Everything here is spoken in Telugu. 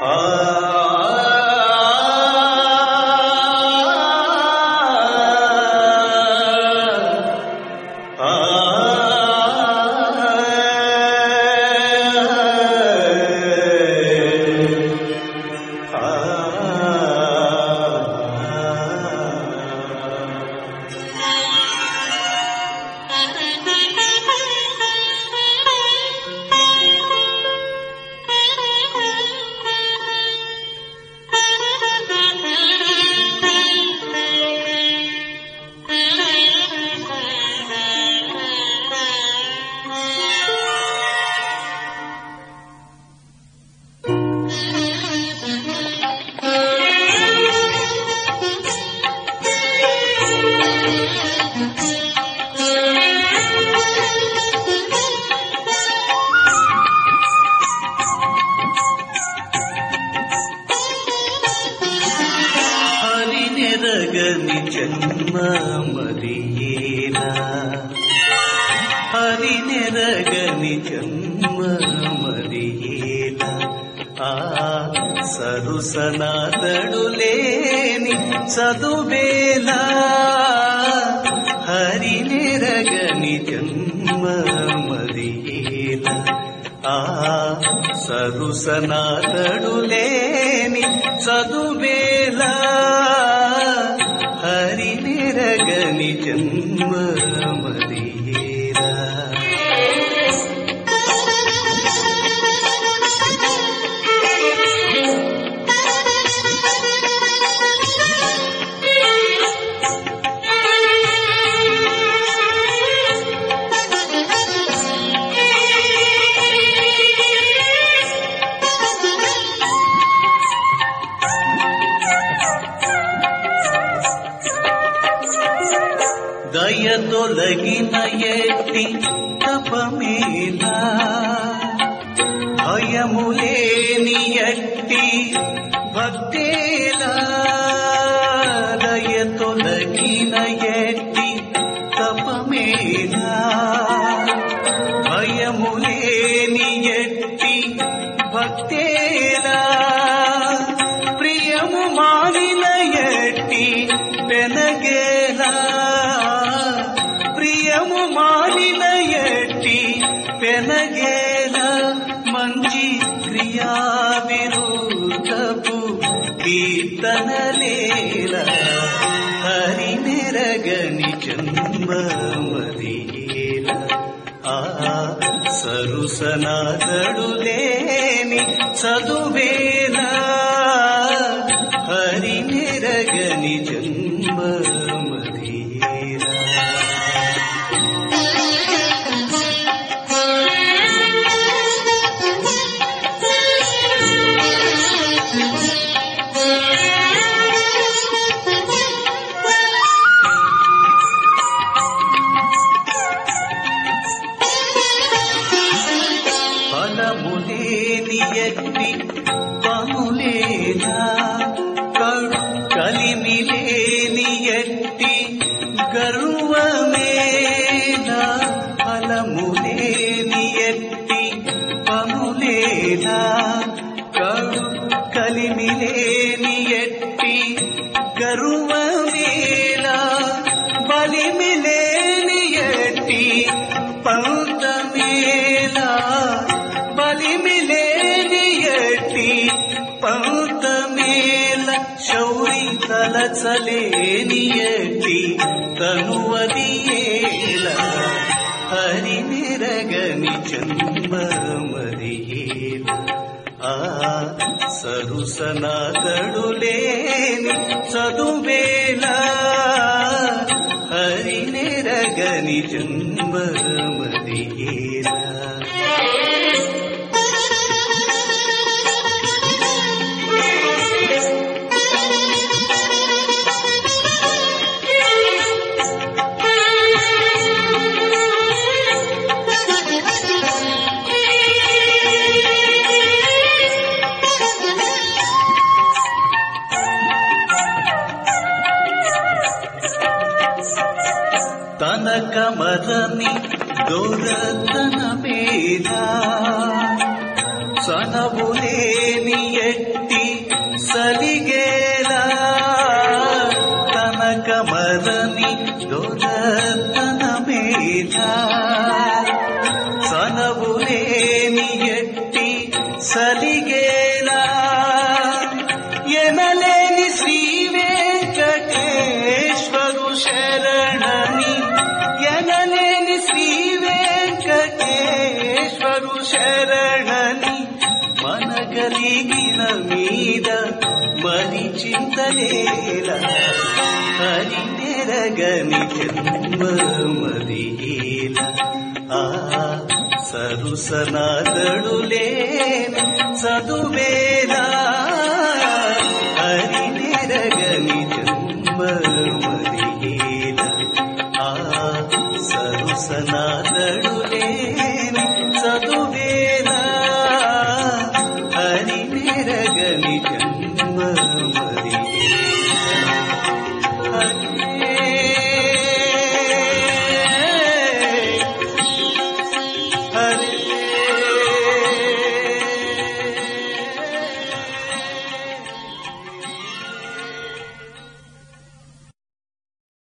హరినెరగని హరినెరగని జన్మ మరియేలా ఆ సరుసనాదడు లేని చదువేలా హరినెరగని జన్మ మరియేలా ఆ సరుసనాదడు లే తొలగిన ఎట్టి తపమేలా భయములేని ఎట్టి భక్తేలా కీర్తనలేలా హరి మెరగని జన్మ మరియేలా ఆ సరుసనాదడు లేని చదువేలా కలిమిలేని ఎట్టి గర్వమేలా బలిమిలేని ఎట్టి పంతమేలా బలిమిలేని ఎట్టి పంతమేల శౌరి తలచలేని ఎట్టి తనువదియేల హరి నిరగని జన్మ ఆ సరుసనాదడు లేని చదువేళ హరి నిరగని కమలని దొరతన మీద సనబులేని ఎట్టి సలిగేలా. తన కమలని దొరతన మీద సనబులేని ఎట్టి సలిగేలా. ఎనలేని శ్రీ వెంకటేశ్వరు శరణని కలిగిన మీద మరి చింతలేలా. హరి నెరగని జన్మమదియేల ఆ సరుసనాదడులేని చదువేలా